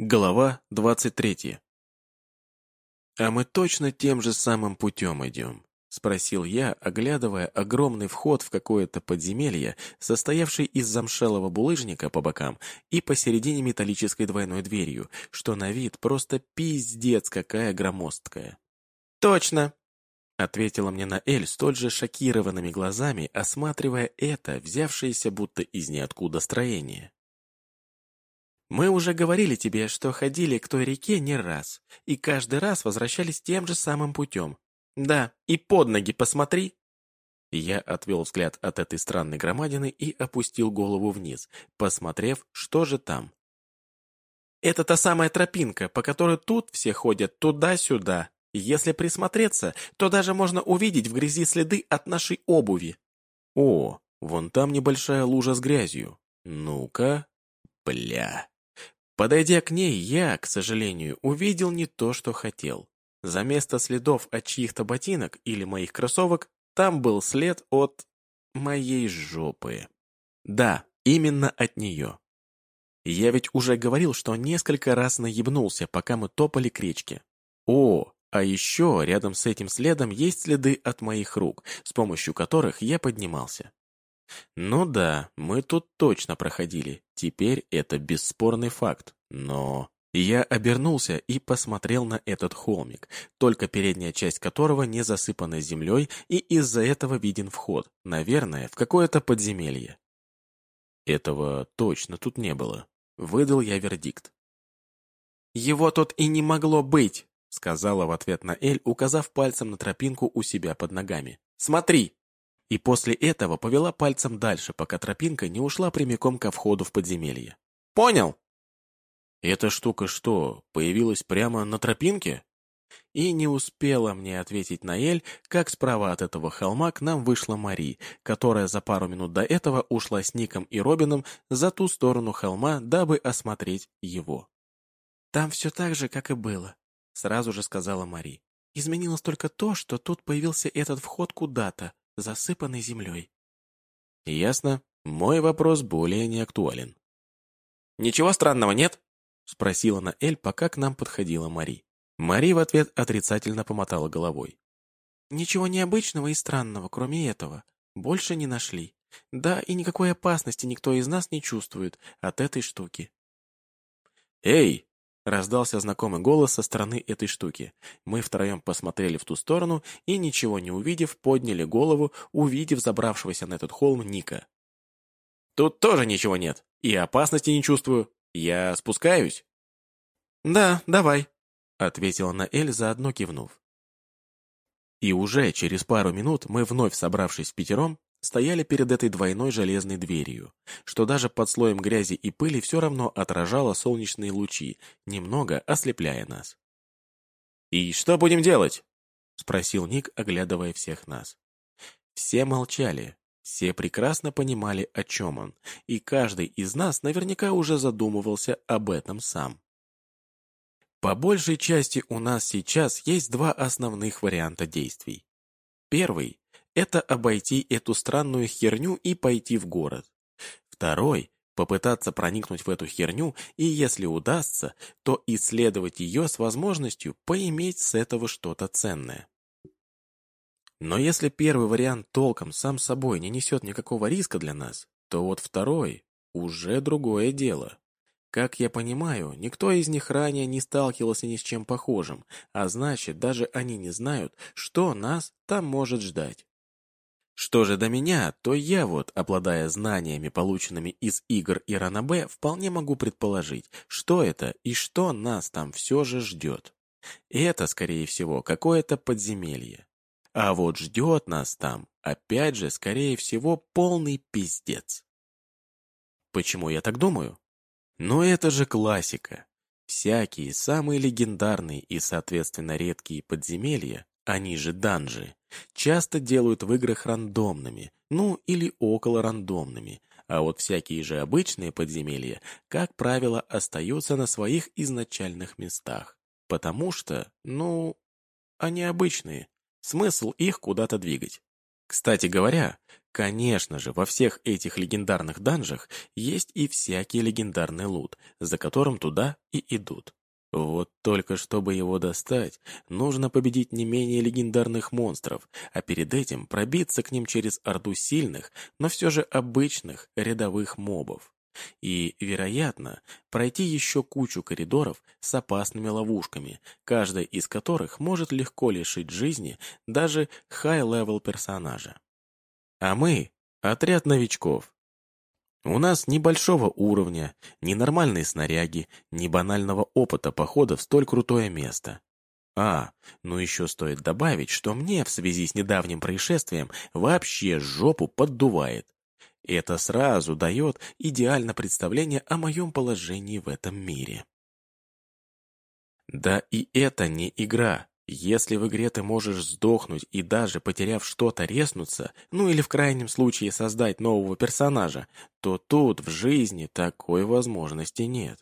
Глава двадцать третья. «А мы точно тем же самым путем идем?» — спросил я, оглядывая огромный вход в какое-то подземелье, состоявший из замшелого булыжника по бокам и посередине металлической двойной дверью, что на вид просто пиздец какая громоздкая. «Точно!» — ответила мне Наэль столь же шокированными глазами, осматривая это, взявшееся будто из ниоткуда строение. Мы уже говорили тебе, что ходили к той реке не раз, и каждый раз возвращались тем же самым путем. Да, и под ноги посмотри. Я отвел взгляд от этой странной громадины и опустил голову вниз, посмотрев, что же там. Это та самая тропинка, по которой тут все ходят туда-сюда. Если присмотреться, то даже можно увидеть в грязи следы от нашей обуви. О, вон там небольшая лужа с грязью. Ну-ка, бля. Подойдя к ней, я, к сожалению, увидел не то, что хотел. За место следов от чьих-то ботинок или моих кроссовок там был след от... моей жопы. Да, именно от нее. Я ведь уже говорил, что несколько раз наебнулся, пока мы топали к речке. О, а еще рядом с этим следом есть следы от моих рук, с помощью которых я поднимался. Ну да, мы тут точно проходили. Теперь это бесспорный факт. Но... Я обернулся и посмотрел на этот холмик, только передняя часть которого не засыпана землей, и из-за этого виден вход, наверное, в какое-то подземелье. Этого точно тут не было. Выдал я вердикт. «Его тут и не могло быть!» сказала в ответ на Эль, указав пальцем на тропинку у себя под ногами. «Смотри!» И после этого повела пальцем дальше, пока тропинка не ушла прямиком ко входу в подземелье. «Понял?» «Эта штука что, появилась прямо на тропинке?» И не успела мне ответить Наэль, как справа от этого холма к нам вышла Мари, которая за пару минут до этого ушла с Ником и Робином за ту сторону холма, дабы осмотреть его. «Там все так же, как и было», — сразу же сказала Мари. «Изменилось только то, что тут появился этот вход куда-то, засыпанный землей. Ясно. Мой вопрос более не актуален. «Ничего странного нет?» — спросила Наэль, пока к нам подходила Мари. Мари в ответ отрицательно помотала головой. «Ничего необычного и странного, кроме этого. Больше не нашли. Да, и никакой опасности никто из нас не чувствует от этой штуки». «Эй, Раздался знакомый голос со стороны этой штуки. Мы втроем посмотрели в ту сторону и, ничего не увидев, подняли голову, увидев забравшегося на этот холм Ника. «Тут тоже ничего нет, и опасности не чувствую. Я спускаюсь?» «Да, давай», — ответила Наэль, заодно кивнув. И уже через пару минут мы, вновь собравшись в пятером, стояли перед этой двойной железной дверью, что даже под слоем грязи и пыли все равно отражало солнечные лучи, немного ослепляя нас. «И что будем делать?» — спросил Ник, оглядывая всех нас. Все молчали, все прекрасно понимали, о чем он, и каждый из нас наверняка уже задумывался об этом сам. По большей части у нас сейчас есть два основных варианта действий. Первый это обойти эту странную херню и пойти в город. Второй – попытаться проникнуть в эту херню и, если удастся, то исследовать ее с возможностью поиметь с этого что-то ценное. Но если первый вариант толком сам собой не несет никакого риска для нас, то вот второй – уже другое дело. Как я понимаю, никто из них ранее не сталкивался ни с чем похожим, а значит, даже они не знают, что нас там может ждать. Что же до меня, то я вот, обладая знаниями, полученными из игр и Ранабе, вполне могу предположить, что это и что нас там все же ждет. Это, скорее всего, какое-то подземелье. А вот ждет нас там, опять же, скорее всего, полный пиздец. Почему я так думаю? Ну это же классика. Всякие самые легендарные и, соответственно, редкие подземелья, они же данжи, часто делают в играх рандомными, ну или около рандомными, а вот всякие же обычные подземелья, как правило, остаются на своих изначальных местах. Потому что, ну, они обычные. Смысл их куда-то двигать. Кстати говоря, Конечно же, во всех этих легендарных данжах есть и всякий легендарный лут, за которым туда и идут. Вот только чтобы его достать, нужно победить не менее легендарных монстров, а перед этим пробиться к ним через орду сильных, но все же обычных рядовых мобов. И, вероятно, пройти еще кучу коридоров с опасными ловушками, каждая из которых может легко лишить жизни даже high-level персонажа. А мы — отряд новичков, у нас ни большого уровня, ни нормальной снаряги, ни банального опыта похода в столь крутое место. А, ну еще стоит добавить, что мне в связи с недавним происшествием вообще жопу поддувает. Это сразу дает идеальное представление о моем положении в этом мире. Да и это не игра. Если в игре ты можешь сдохнуть и даже потеряв что-то реснуться, ну или в крайнем случае создать нового персонажа, то тут в жизни такой возможности нет.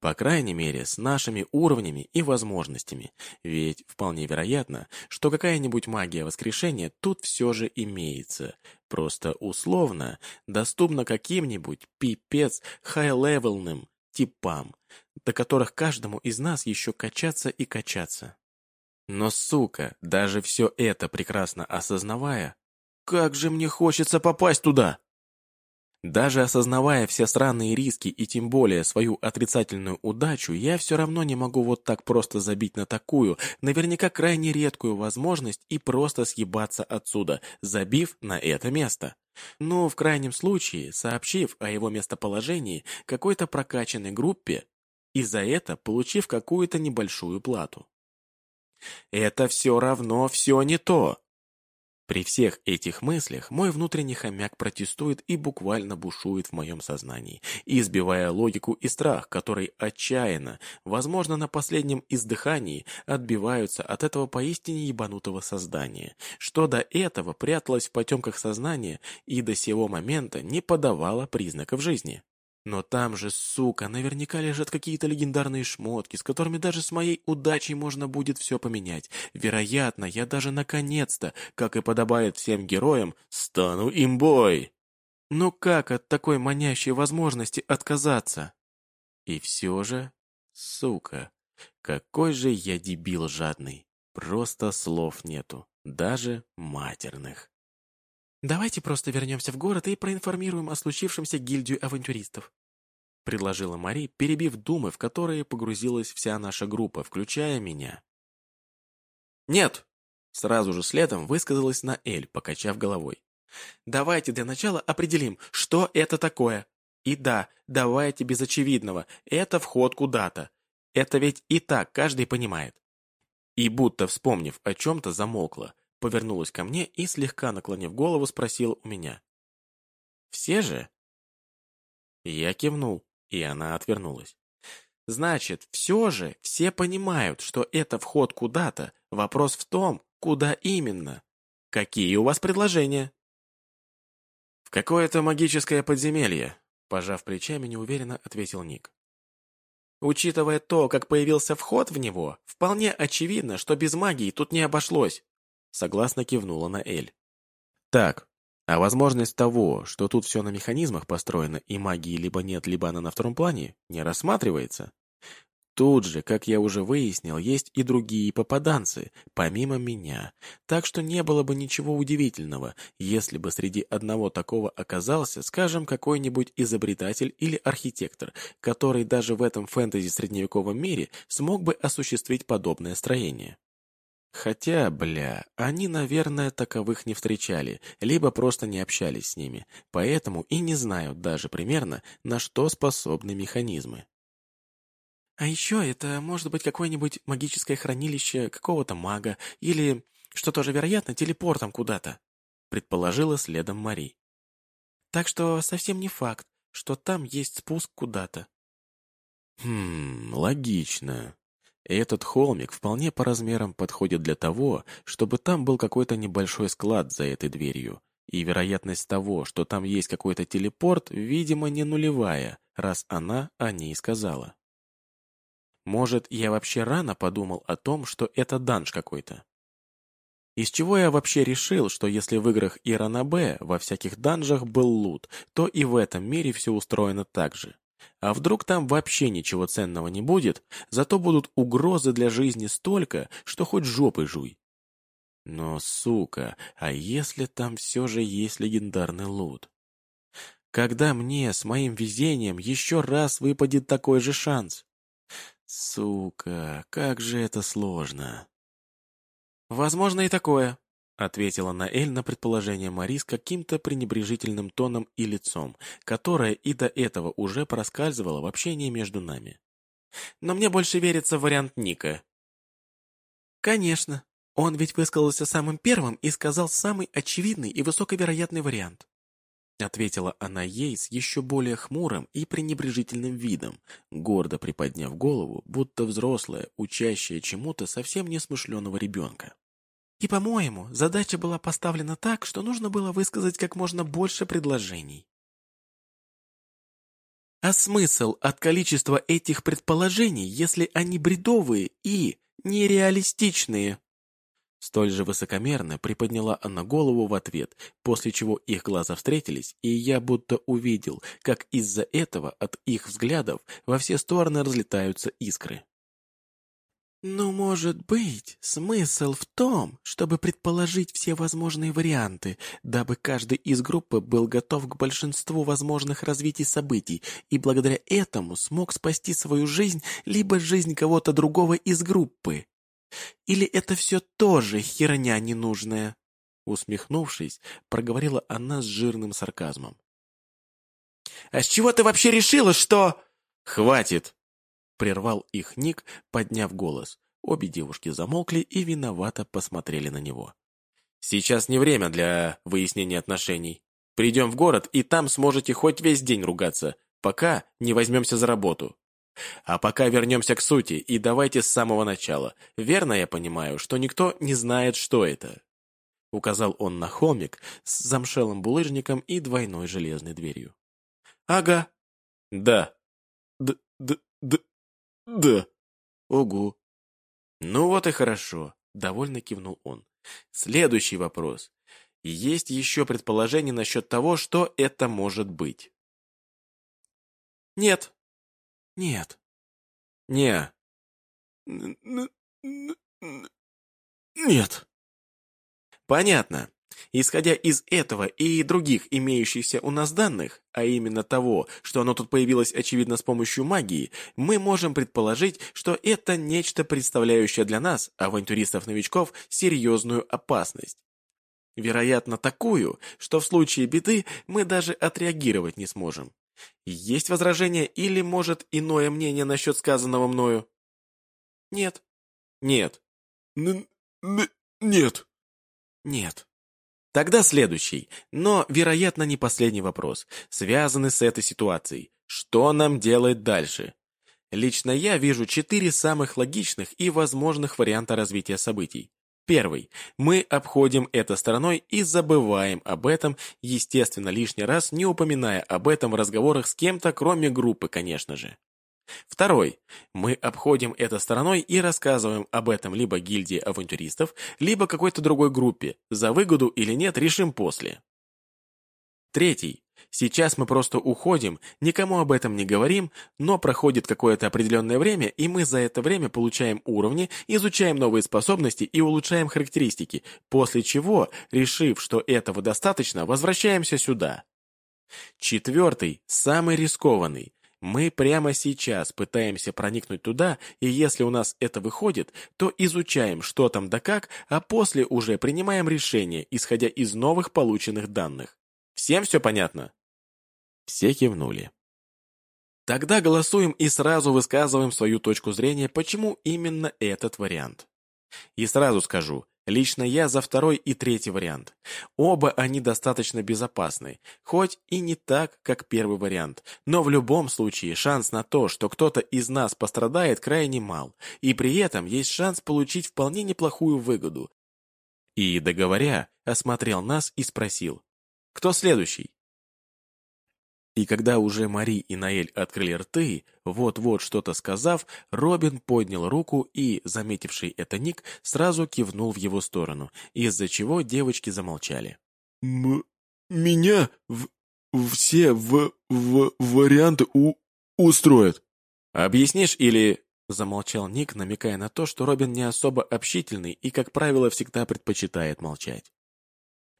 По крайней мере, с нашими уровнями и возможностями, ведь вполне вероятно, что какая-нибудь магия воскрешения тут все же имеется, просто условно доступна каким-нибудь пипец high-level ным типам, до которых каждому из нас еще качаться и качаться. Но, сука, даже все это прекрасно осознавая, как же мне хочется попасть туда! Даже осознавая все странные риски и тем более свою отрицательную удачу, я все равно не могу вот так просто забить на такую, наверняка крайне редкую возможность и просто съебаться отсюда, забив на это место. Ну, в крайнем случае, сообщив о его местоположении какой-то прокачанной группе и за это получив какую-то небольшую плату. Это все равно все не то. При всех этих мыслях мой внутренний хомяк протестует и буквально бушует в моем сознании, избивая логику и страх, который отчаянно, возможно, на последнем издыхании, отбиваются от этого поистине ебанутого создания, что до этого пряталось в потемках сознания и до сего момента не подавало признаков жизни. Но там же, сука, наверняка лежат какие-то легендарные шмотки, с которыми даже с моей удачей можно будет все поменять. Вероятно, я даже наконец-то, как и подобает всем героям, стану имбой. Но как от такой манящей возможности отказаться? И все же, сука, какой же я дебил жадный. Просто слов нету, даже матерных. «Давайте просто вернемся в город и проинформируем о случившемся гильдию авантюристов», предложила Мари, перебив думы, в которые погрузилась вся наша группа, включая меня. «Нет!» Сразу же следом высказалась на покачав головой. «Давайте для начала определим, что это такое. И да, давайте без очевидного, это вход куда-то. Это ведь и так каждый понимает». И будто вспомнив о чем-то, замолкла, повернулась ко мне и, слегка наклонив голову, спросила у меня. «Все же?» Я кивнул, и она отвернулась. «Значит, все же все понимают, что это вход куда-то. Вопрос в том, куда именно. Какие у вас предложения?» «В какое-то магическое подземелье», — пожав плечами, неуверенно ответил Ник. Учитывая то, как появился вход в него, вполне очевидно, что без магии тут не обошлось. Согласно кивнула на Эль. Так, а возможность того, что тут все на механизмах построено и магии либо нет, либо она на втором плане, не рассматривается? Тут же, как я уже выяснил, есть и другие попаданцы, помимо меня. Так что не было бы ничего удивительного, если бы среди одного такого оказался, скажем, какой-нибудь изобретатель или архитектор, который даже в этом фэнтези-средневековом мире смог бы осуществить подобное строение. Хотя, бля, они, наверное, таковых не встречали, либо просто не общались с ними, поэтому и не знают даже примерно, на что способны механизмы. А еще это может быть какое-нибудь магическое хранилище какого-то мага или, что тоже вероятно, телепортом куда-то, предположила следом Мари. Так что совсем не факт, что там есть спуск куда-то. Хм, логично. Этот холмик вполне по размерам подходит для того, чтобы там был какой-то небольшой склад за этой дверью. И вероятность того, что там есть какой-то телепорт, видимо, не нулевая, раз она о ней сказала. Может, я вообще рано подумал о том, что это данж какой-то? Из чего я вообще решил, что если в играх Ирана Б во всяких данжах был лут, то и в этом мире все устроено так же. А вдруг там вообще ничего ценного не будет, зато будут угрозы для жизни столько, что хоть жопой жуй. Но, сука, а если там все же есть легендарный лут? Когда мне с моим везением еще раз выпадет такой же шанс? Сука, как же это сложно. Возможно и такое, ответила Наэль на предположение Мари с каким-то пренебрежительным тоном и лицом, которое и до этого уже проскальзывало в общении между нами. Но мне больше верится в вариант Ника. Конечно. Он ведь высказался самым первым и сказал самый очевидный и высоковероятный вариант. Ответила она ей с еще более хмурым и пренебрежительным видом, гордо приподняв голову, будто взрослая, учащая чему-то совсем несмышленого ребенка. И, по-моему, задача была поставлена так, что нужно было высказать как можно больше предложений. А смысл от количества этих предположений, если они бредовые и нереалистичные? Столь же высокомерно приподняла она голову в ответ, после чего их глаза встретились, и я будто увидел, как из-за этого от их взглядов во все стороны разлетаются искры. «Ну, может быть, смысл в том, чтобы предположить все возможные варианты, дабы каждый из группы был готов к большинству возможных развитий событий и благодаря этому смог спасти свою жизнь либо жизнь кого-то другого из группы», или это все тоже херня ненужная?» Усмехнувшись, проговорила она с жирным сарказмом. «А с чего ты вообще решила, что...» «Хватит!» Прервал их Ник, подняв голос. Обе девушки замолкли и виновато посмотрели на него. «Сейчас не время для выяснения отношений. Придем в город, и там сможете хоть весь день ругаться, пока не возьмемся за работу. А пока вернемся к сути, и давайте с самого начала. Верно я понимаю, что никто не знает, что это?» Указал он на холмик с замшелым булыжником и двойной железной дверью. «Ага». «Да». «Д... д... да». «Угу». «Ну вот и хорошо», — довольно кивнул он. «Следующий вопрос. Есть еще предположение насчет того, что это может быть?» «Нет», нет. Не. Нет. Понятно. Исходя из этого и других имеющихся у нас данных, а именно того, что оно тут появилось очевидно с помощью магии, мы можем предположить, что это нечто представляющее для нас, авантюристов-новичков, серьезную опасность. Вероятно, такую, что в случае беды мы даже отреагировать не сможем. Есть возражение или, может, иное мнение насчет сказанного мною? Нет. Нет. Н -н нет. Нет. Тогда следующий, но, вероятно, не последний вопрос, связанный с этой ситуацией. Что нам делать дальше? Лично я вижу четыре самых логичных и возможных варианта развития событий. Первый. Мы обходим это стороной и забываем об этом, естественно, лишний раз не упоминая об этом в разговорах с кем-то, кроме группы, конечно же. Второй. Мы обходим это стороной и рассказываем об этом либо гильдии авантюристов, либо какой-то другой группе. За выгоду или нет, решим после. Третий. Сейчас мы просто уходим, никому об этом не говорим, но проходит какое-то определенное время, и мы за это время получаем уровни, изучаем новые способности и улучшаем характеристики, после чего, решив, что этого достаточно, возвращаемся сюда. Четвертый, самый рискованный. Мы прямо сейчас пытаемся проникнуть туда, и если у нас это выходит, то изучаем, что там да как, а после уже принимаем решение, исходя из новых полученных данных. Всем все понятно?» Все кивнули. Тогда голосуем и сразу высказываем свою точку зрения, почему именно этот вариант. И сразу скажу, лично я за второй и третий вариант. Оба они достаточно безопасны, хоть и не так, как первый вариант, но в любом случае шанс на то, что кто-то из нас пострадает, крайне мал, и при этом есть шанс получить вполне неплохую выгоду. И, договоря, осмотрел нас и спросил, кто следующий? И когда уже Мари и Наэль открыли рты, вот-вот что-то сказав, Робин поднял руку и, заметивший это Ник, сразу кивнул в его сторону, из-за чего девочки замолчали. М «Меня в все в в варианты у устроят». «Объяснишь или...» — замолчал Ник, намекая на то, что Робин не особо общительный и, как правило, всегда предпочитает молчать.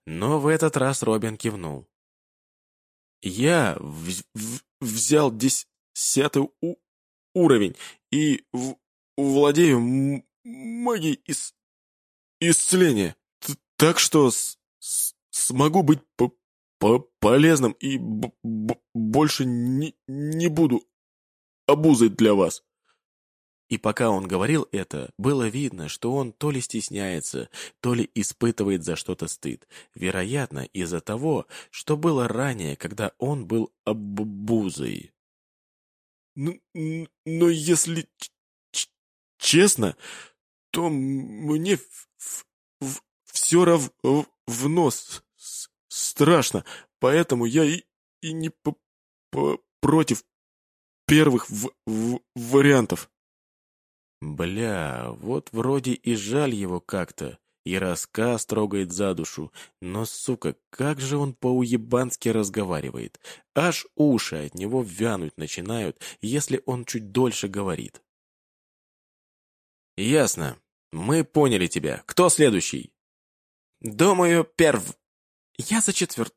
Но в этот раз Робин кивнул. Я в в взял десятый уровень и в владею магией ис исцеления, Т так что с с смогу быть по по полезным и больше не не буду обузой для вас. И пока он говорил это, было видно, что он то ли стесняется, то ли испытывает за что-то стыд. Вероятно, из-за того, что было ранее, когда он был обузой. Но, но если честно, то мне все равно страшно, поэтому я и, не против первых в в вариантов. Бля, вот вроде и жаль его как-то, и рассказ трогает за душу, но, сука, как же он по-уебански разговаривает. Аж уши от него вянуть начинают, если он чуть дольше говорит. Ясно. Мы поняли тебя. Кто следующий? Думаю, перв... Я за четверт...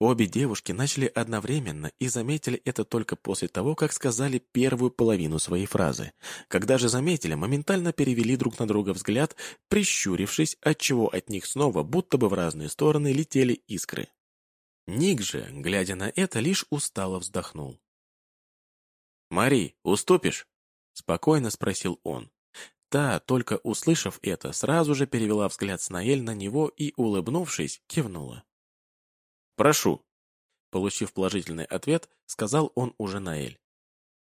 Обе девушки начали одновременно и заметили это только после того, как сказали первую половину своей фразы. Когда же заметили, моментально перевели друг на друга взгляд, прищурившись, отчего от них снова будто бы в разные стороны летели искры. Ник же, глядя на это, лишь устало вздохнул. «Мари, уступишь?» — спокойно спросил он. Та, только услышав это, сразу же перевела взгляд с Наэль на него и, улыбнувшись, кивнула. «Прошу». Получив положительный ответ, сказал он уже Наэль.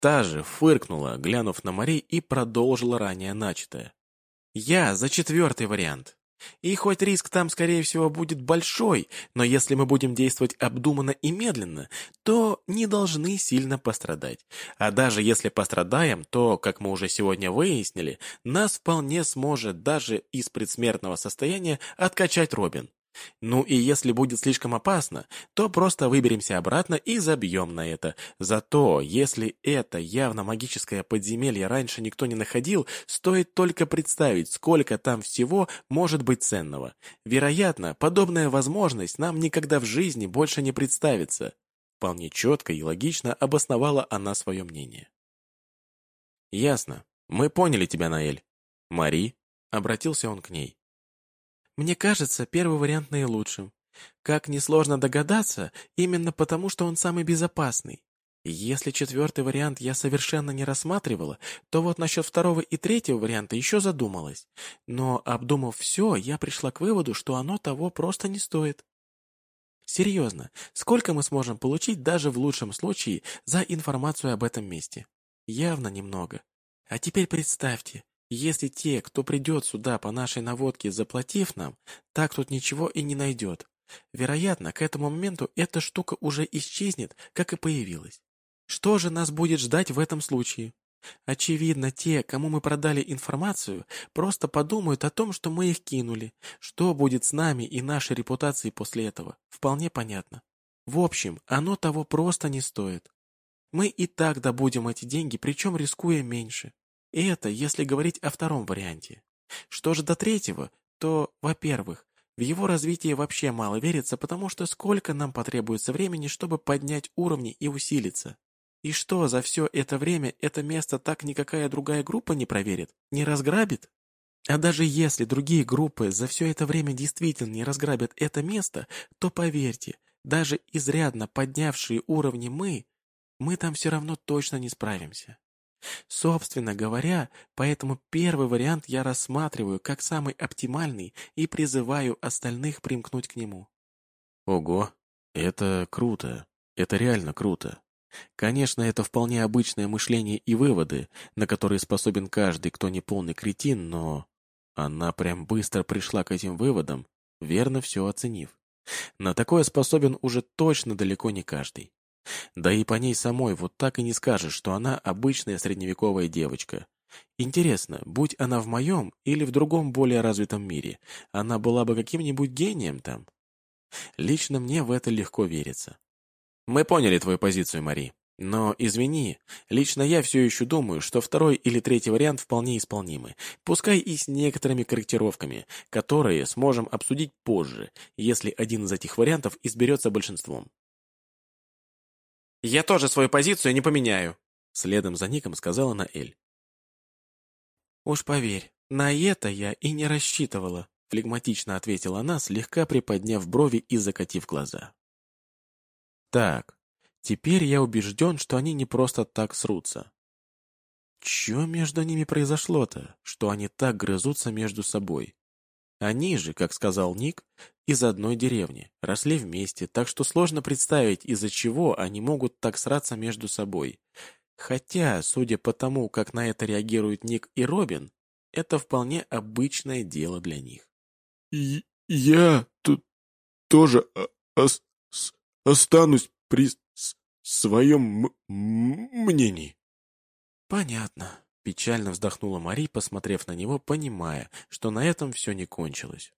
Та же фыркнула, глянув на Мари, и продолжила ранее начатое. «Я за четвертый вариант. И хоть риск там, скорее всего, будет большой, но если мы будем действовать обдуманно и медленно, то не должны сильно пострадать. А даже если пострадаем, то, как мы уже сегодня выяснили, нас вполне сможет даже из предсмертного состояния откачать Робин. Ну и если будет слишком опасно, то просто выберемся обратно и забьем на это. Зато, если это явно магическое подземелье раньше никто не находил, стоит только представить, сколько там всего может быть ценного. Вероятно, подобная возможность нам никогда в жизни больше не представится. Вполне четко и логично обосновала она свое мнение. «Ясно. Мы поняли тебя, Наэль. Мари?» — обратился он к ней. Мне кажется, первый вариант наилучшим. Как несложно догадаться, именно потому, что он самый безопасный. Если четвертый вариант я совершенно не рассматривала, то вот насчет второго и третьего варианта еще задумалась. Но, обдумав все, я пришла к выводу, что оно того просто не стоит. Серьезно, сколько мы сможем получить даже в лучшем случае за информацию об этом месте? Явно немного. А теперь представьте, если те, кто придет сюда по нашей наводке, заплатив нам, так тут ничего и не найдет. Вероятно, к этому моменту эта штука уже исчезнет, как и появилась. Что же нас будет ждать в этом случае? Очевидно, те, кому мы продали информацию, просто подумают о том, что мы их кинули. Что будет с нами и нашей репутацией после этого, вполне понятно. В общем, оно того просто не стоит. Мы и так добудем эти деньги, причем рискуя меньше. И это, если говорить о втором варианте. Что же до третьего, то, во-первых, в его развитие вообще мало верится, потому что сколько нам потребуется времени, чтобы поднять уровни и усилиться. И что, за все это время это место так никакая другая группа не проверит, не разграбит? А даже если другие группы за все это время действительно не разграбят это место, то поверьте, даже изрядно поднявшие уровни мы, мы там все равно точно не справимся. Собственно говоря, поэтому первый вариант я рассматриваю как самый оптимальный и призываю остальных примкнуть к нему. Ого, это круто. Это реально круто. Конечно, это вполне обычное мышление и выводы, на которые способен каждый, кто не полный кретин, но... Она прям быстро пришла к этим выводам, верно все оценив. На такое способен уже точно далеко не каждый. Да и по ней самой вот так и не скажешь, что она обычная средневековая девочка. Интересно, будь она в моем или в другом более развитом мире, она была бы каким-нибудь гением там? Лично мне в это легко верится. Мы поняли твою позицию, Мари. Но, извини, лично я все еще думаю, что второй или третий вариант вполне исполнимы, пускай и с некоторыми корректировками, которые сможем обсудить позже, если один из этих вариантов изберется большинством. «Я тоже свою позицию не поменяю», — следом за Ником сказала Наэль. «Уж поверь, на это я и не рассчитывала», — флегматично ответила она, слегка приподняв брови и закатив глаза. «Так, Теперь я убежден, что они не просто так срутся. Че между ними произошло-то, что они так грызутся между собой? Они же, как сказал Ник, из одной деревни, росли вместе, так что сложно представить, из-за чего они могут так сраться между собой. Хотя, судя по тому, как на это реагируют Ник и Робин, это вполне обычное дело для них. И «Я тут тоже останусь при своем мнении. Понятно. Печально вздохнула Мари, посмотрев на него, понимая, что на этом все не кончилось.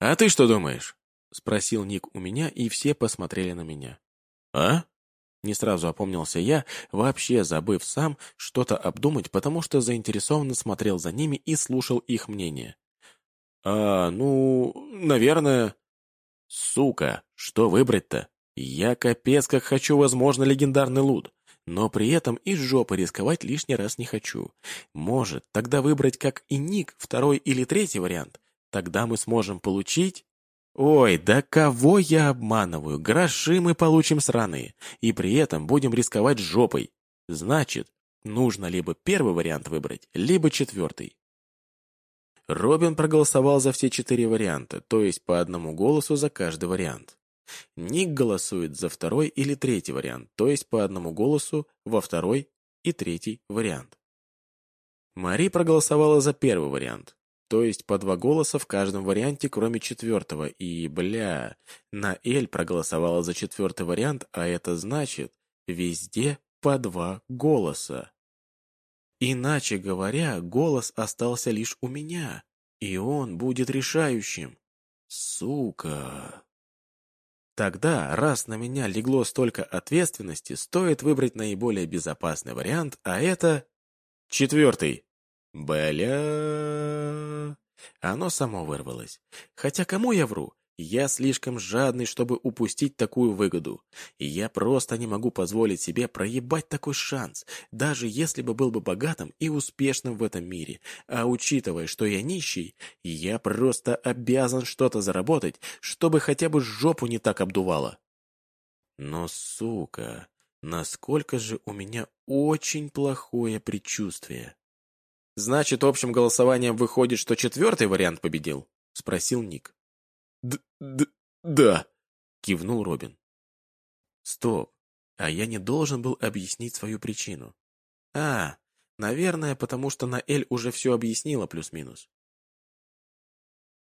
«А ты что думаешь?» — спросил Ник у меня, и все посмотрели на меня. «А?» Не сразу опомнился я, вообще забыв сам что-то обдумать, потому что заинтересованно смотрел за ними и слушал их мнение. «А, ну, наверное...» «Сука, что выбрать-то?» Я капец как хочу, возможно, легендарный лут, но при этом и жопы рисковать лишний раз не хочу. Может, тогда выбрать как и ник второй или третий вариант. Тогда мы сможем получить... Ой, да кого я обманываю? Гроши мы получим сраные, и при этом будем рисковать жопой. Значит, нужно либо первый вариант выбрать, либо четвертый. Робин проголосовал за все четыре варианта, то есть по одному голосу за каждый вариант. Ник голосует за второй или третий вариант, то есть по одному голосу во второй и третий вариант. Мари проголосовала за первый вариант, то есть по два голоса в каждом варианте, кроме четвертого, и, бля, Наэль проголосовала за четвертый вариант, а это значит, везде по два голоса. Иначе говоря, голос остался лишь у меня, и он будет решающим. Сука. Тогда, раз на меня легло столько ответственности, стоит выбрать наиболее безопасный вариант, а это... Четвертый. Бля... Оно само вырвалось. Хотя кому я вру? Я слишком жадный, чтобы упустить такую выгоду. И я просто не могу позволить себе проебать такой шанс, даже если бы был бы богатым и успешным в этом мире. А учитывая, что я нищий, я просто обязан что-то заработать, чтобы хотя бы жопу не так обдувало. Но, сука, насколько же у меня очень плохое предчувствие. «Значит, общим голосованием выходит, что четвертый вариант победил?» — спросил Ник. Д «Да», — кивнул Робин. «Стоп, а я не должен был объяснить свою причину. А, наверное, потому что Наэль уже все объяснила плюс-минус».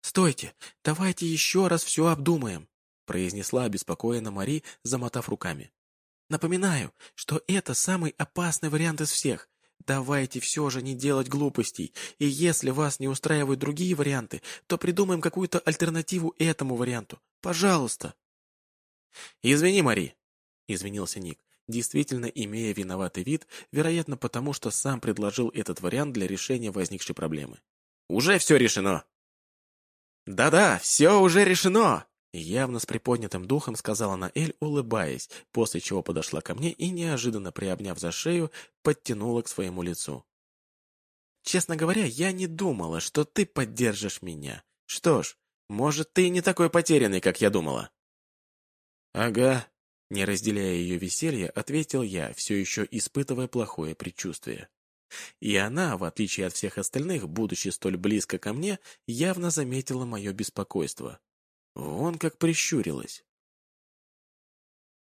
«Стойте, давайте еще раз все обдумаем», — произнесла обеспокоенно Мари, замотав руками. «Напоминаю, что это самый опасный вариант из всех. Давайте все же не делать глупостей, и если вас не устраивают другие варианты, то придумаем какую-то альтернативу этому варианту. Пожалуйста. Извини, Мари, извинился Ник, действительно имея виноватый вид, вероятно потому, что сам предложил этот вариант для решения возникшей проблемы. Уже все решено. Да-да, все уже решено, Явно с приподнятым духом сказала Наэль, улыбаясь, после чего подошла ко мне и, неожиданно приобняв за шею, подтянула к своему лицу. «Честно говоря, я не думала, что ты поддержишь меня. Что ж, может, ты не такой потерянный, как я думала». «Ага», — не разделяя ее веселье, ответил я, все еще испытывая плохое предчувствие. И она, в отличие от всех остальных, будучи столь близко ко мне, явно заметила мое беспокойство. Вон как прищурилась.